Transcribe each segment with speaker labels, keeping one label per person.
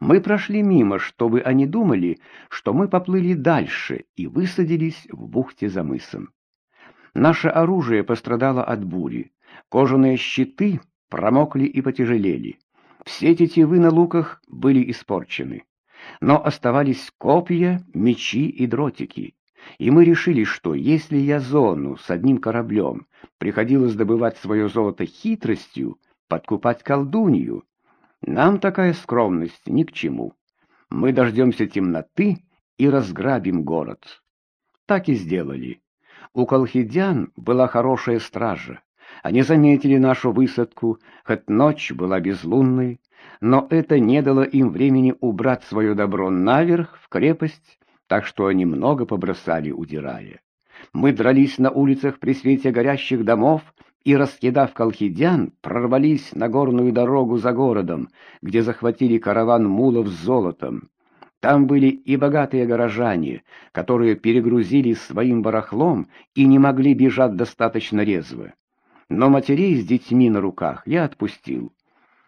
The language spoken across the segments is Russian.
Speaker 1: Мы прошли мимо, чтобы они думали, что мы поплыли дальше и высадились в бухте за мысом. Наше оружие пострадало от бури, кожаные щиты промокли и потяжелели. Все тетивы на луках были испорчены. Но оставались копья, мечи и дротики. И мы решили, что если я зону с одним кораблем приходилось добывать свое золото хитростью, подкупать колдунью, нам такая скромность ни к чему. Мы дождемся темноты и разграбим город. Так и сделали. У колхидян была хорошая стража. Они заметили нашу высадку, хоть ночь была безлунной, но это не дало им времени убрать свое добро наверх, в крепость, так что они много побросали, удирая. Мы дрались на улицах при свете горящих домов и, раскидав колхидян, прорвались на горную дорогу за городом, где захватили караван мулов с золотом. Там были и богатые горожане, которые перегрузили своим барахлом и не могли бежать достаточно резво. Но матерей с детьми на руках я отпустил.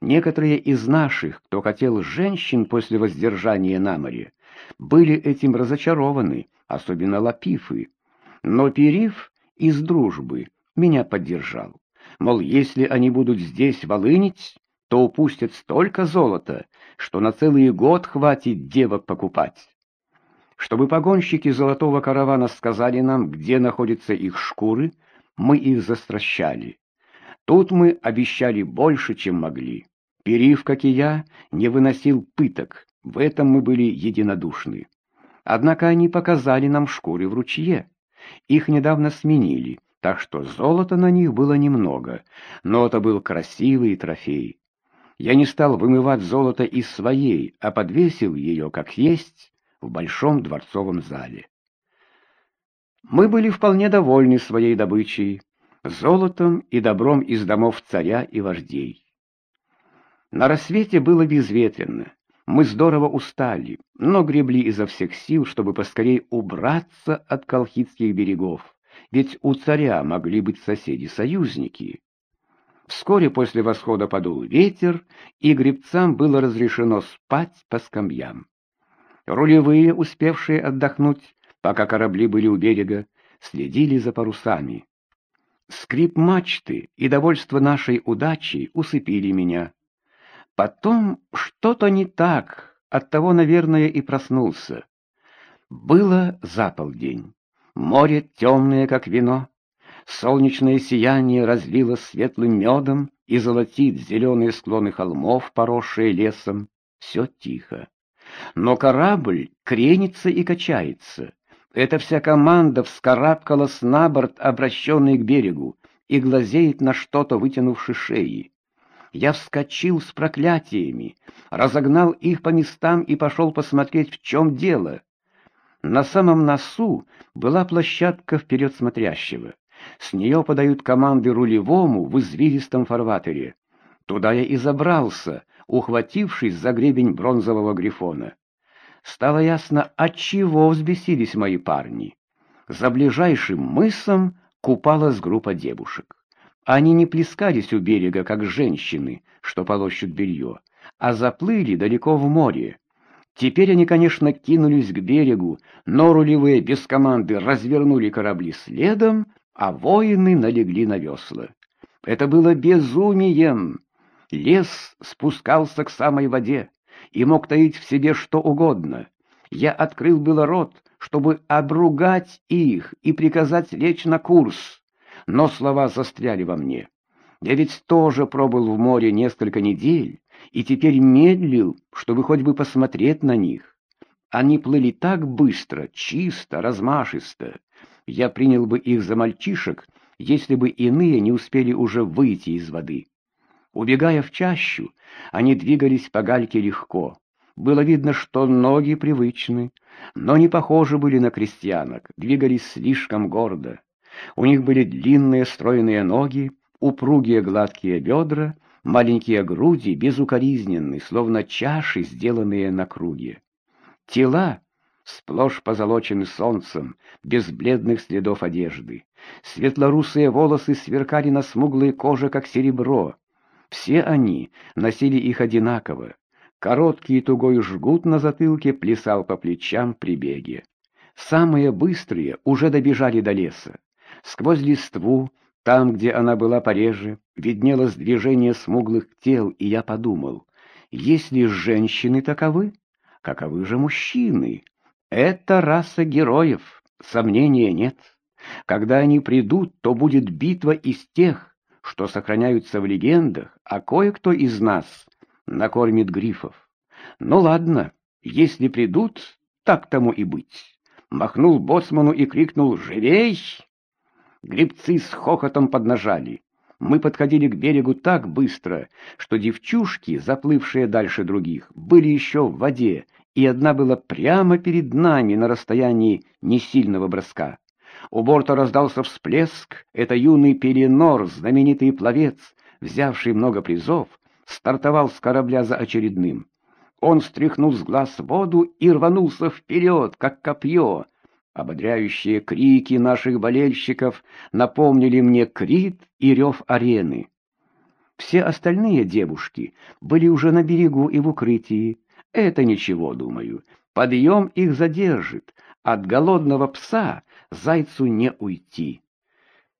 Speaker 1: Некоторые из наших, кто хотел женщин после воздержания на море, были этим разочарованы, особенно Лапифы. Но Периф из дружбы меня поддержал. Мол, если они будут здесь волынить, то упустят столько золота, что на целый год хватит девок покупать. Чтобы погонщики золотого каравана сказали нам, где находятся их шкуры, мы их застращали. Тут мы обещали больше, чем могли. Перив, как и я, не выносил пыток, в этом мы были единодушны. Однако они показали нам шкуры в ручье. Их недавно сменили, так что золота на них было немного, но это был красивый трофей. Я не стал вымывать золото из своей, а подвесил ее, как есть, в большом дворцовом зале. Мы были вполне довольны своей добычей, золотом и добром из домов царя и вождей. На рассвете было безветренно. Мы здорово устали, но гребли изо всех сил, чтобы поскорее убраться от колхидских берегов, ведь у царя могли быть соседи-союзники. Вскоре после восхода подул ветер, и гребцам было разрешено спать по скамьям. Рулевые, успевшие отдохнуть, пока корабли были у берега, следили за парусами. Скрип мачты и довольство нашей удачи усыпили меня. Потом что-то не так, оттого, наверное, и проснулся. Было за полдень. Море темное, как вино. Солнечное сияние разлило светлым медом и золотит зеленые склоны холмов, поросшие лесом. Все тихо. Но корабль кренится и качается. Эта вся команда вскарабкалась на борт, обращенный к берегу, и глазеет на что-то, вытянувши шеи. Я вскочил с проклятиями, разогнал их по местам и пошел посмотреть, в чем дело. На самом носу была площадка вперед смотрящего. С нее подают команды рулевому в извилистом фарватере. Туда я и забрался, ухватившись за гребень бронзового грифона. Стало ясно, от чего взбесились мои парни. За ближайшим мысом купалась группа девушек. Они не плескались у берега, как женщины, что полощут белье, а заплыли далеко в море. Теперь они, конечно, кинулись к берегу, но рулевые без команды развернули корабли следом, а воины налегли на весла. Это было безумием. Лес спускался к самой воде и мог таить в себе что угодно. Я открыл было рот, чтобы обругать их и приказать лечь на курс, но слова застряли во мне. Я ведь тоже пробыл в море несколько недель и теперь медлил, чтобы хоть бы посмотреть на них. Они плыли так быстро, чисто, размашисто. Я принял бы их за мальчишек, если бы иные не успели уже выйти из воды. Убегая в чащу, они двигались по гальке легко. Было видно, что ноги привычны, но не похожи были на крестьянок, двигались слишком гордо. У них были длинные стройные ноги, упругие гладкие бедра, маленькие груди, безукоризненные, словно чаши, сделанные на круге. Тела сплошь позолочены солнцем, без бледных следов одежды. Светлорусые волосы сверкали на смуглой коже, как серебро. Все они носили их одинаково. Короткий тугой жгут на затылке плясал по плечам при беге. Самые быстрые уже добежали до леса. Сквозь листву, там, где она была пореже, виднелось движение смуглых тел, и я подумал, если женщины таковы, каковы же мужчины? Это раса героев, сомнения нет. Когда они придут, то будет битва из тех, что сохраняются в легендах, а кое-кто из нас накормит грифов. Ну ладно, если придут, так тому и быть. Махнул боцману и крикнул «Живей!». Грибцы с хохотом поднажали. Мы подходили к берегу так быстро, что девчушки, заплывшие дальше других, были еще в воде, и одна была прямо перед нами на расстоянии несильного броска. У борта раздался всплеск. Это юный Пеленор, знаменитый пловец, взявший много призов, стартовал с корабля за очередным. Он стряхнул с глаз воду и рванулся вперед, как копье. Ободряющие крики наших болельщиков напомнили мне крит и рев арены. Все остальные девушки были уже на берегу и в укрытии. Это ничего, думаю. Подъем их задержит. От голодного пса зайцу не уйти.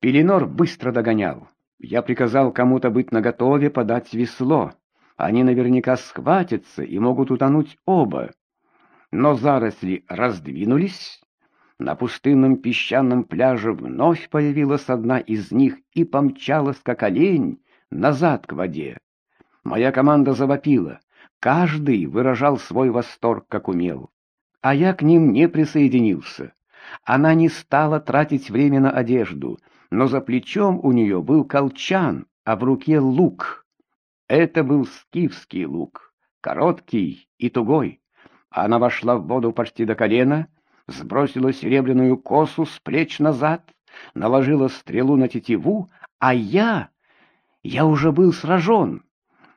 Speaker 1: Пеленор быстро догонял. Я приказал кому-то быть наготове подать весло. Они наверняка схватятся и могут утонуть оба. Но заросли раздвинулись. На пустынном песчаном пляже вновь появилась одна из них и помчалась, как олень, назад к воде. Моя команда завопила. Каждый выражал свой восторг, как умел. А я к ним не присоединился. Она не стала тратить время на одежду, но за плечом у нее был колчан, а в руке лук. Это был скифский лук, короткий и тугой. Она вошла в воду почти до колена, сбросила серебряную косу с плеч назад, наложила стрелу на тетиву, а я... Я уже был сражен.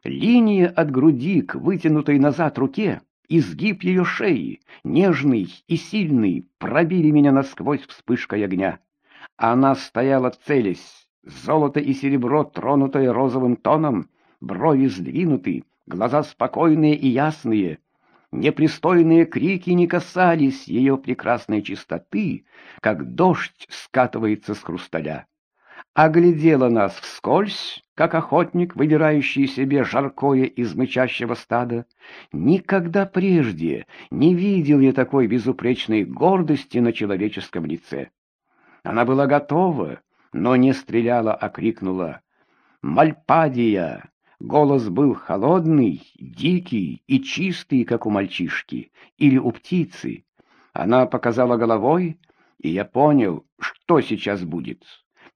Speaker 1: Линия от груди к вытянутой назад руке Изгиб ее шеи, нежный и сильный, пробили меня насквозь вспышкой огня. Она стояла целясь, золото и серебро, тронутое розовым тоном, брови сдвинуты, глаза спокойные и ясные. Непристойные крики не касались ее прекрасной чистоты, как дождь скатывается с хрусталя оглядела нас вскользь, как охотник, выбирающий себе жаркое из мычащего стада. Никогда прежде не видел я такой безупречной гордости на человеческом лице. Она была готова, но не стреляла, а крикнула «Мальпадия!». Голос был холодный, дикий и чистый, как у мальчишки, или у птицы. Она показала головой, и я понял, что сейчас будет.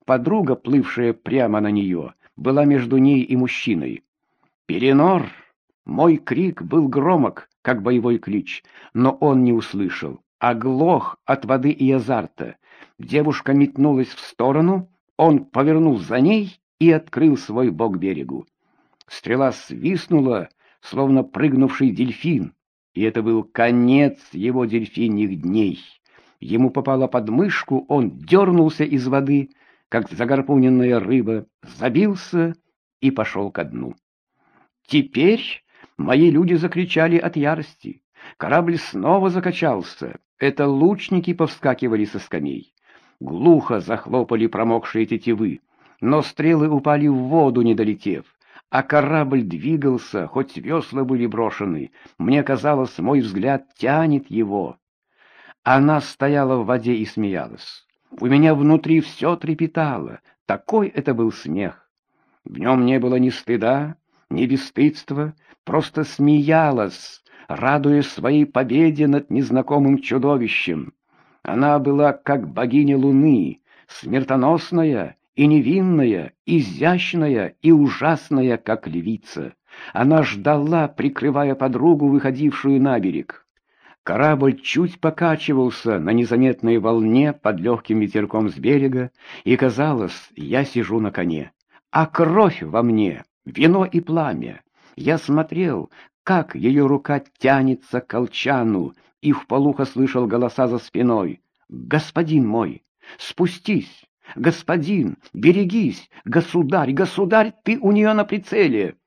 Speaker 1: Подруга, плывшая прямо на нее, была между ней и мужчиной. «Перенор!» Мой крик был громок, как боевой клич, но он не услышал, оглох от воды и азарта. Девушка метнулась в сторону, он повернул за ней и открыл свой бок берегу. Стрела свистнула, словно прыгнувший дельфин, и это был конец его дельфиньих дней. Ему попало под мышку, он дернулся из воды — как загорпуненная рыба, забился и пошел ко дну. Теперь мои люди закричали от ярости. Корабль снова закачался. Это лучники повскакивали со скамей. Глухо захлопали промокшие тетивы, но стрелы упали в воду, не долетев. А корабль двигался, хоть весла были брошены. Мне казалось, мой взгляд тянет его. Она стояла в воде и смеялась. У меня внутри все трепетало. Такой это был смех. В нем не было ни стыда, ни бесстыдства, просто смеялась, радуясь своей победе над незнакомым чудовищем. Она была как богиня луны, смертоносная и невинная, изящная и ужасная, как львица. Она ждала, прикрывая подругу, выходившую на берег. Корабль чуть покачивался на незаметной волне под легким ветерком с берега, и казалось, я сижу на коне. А кровь во мне, вино и пламя. Я смотрел, как ее рука тянется к колчану, и вполуха слышал голоса за спиной. «Господин мой, спустись! Господин, берегись! Государь, государь, ты у нее на прицеле!»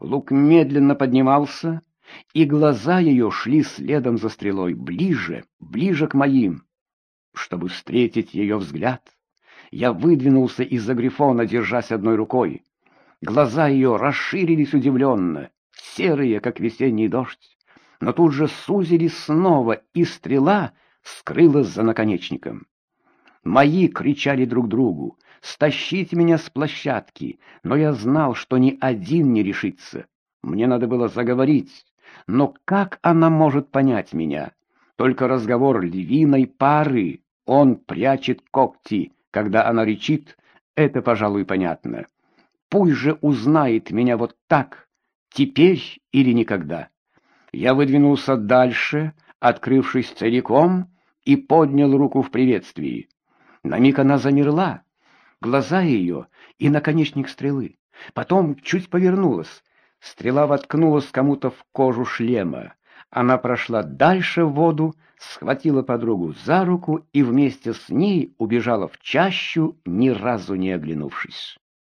Speaker 1: Лук медленно поднимался, и глаза ее шли следом за стрелой, ближе, ближе к моим. Чтобы встретить ее взгляд, я выдвинулся из-за грифона, держась одной рукой. Глаза ее расширились удивленно, серые, как весенний дождь, но тут же сузились снова, и стрела скрылась за наконечником. Мои кричали друг другу, стащить меня с площадки, но я знал, что ни один не решится. Мне надо было заговорить, но как она может понять меня? Только разговор львиной пары, он прячет когти, когда она речит, это, пожалуй, понятно. Пусть же узнает меня вот так, теперь или никогда. Я выдвинулся дальше, открывшись целиком, и поднял руку в приветствии. На миг она замерла, глаза ее и наконечник стрелы. Потом чуть повернулась. Стрела воткнулась кому-то в кожу шлема. Она прошла дальше в воду, схватила подругу за руку и вместе с ней убежала в чащу, ни разу не оглянувшись.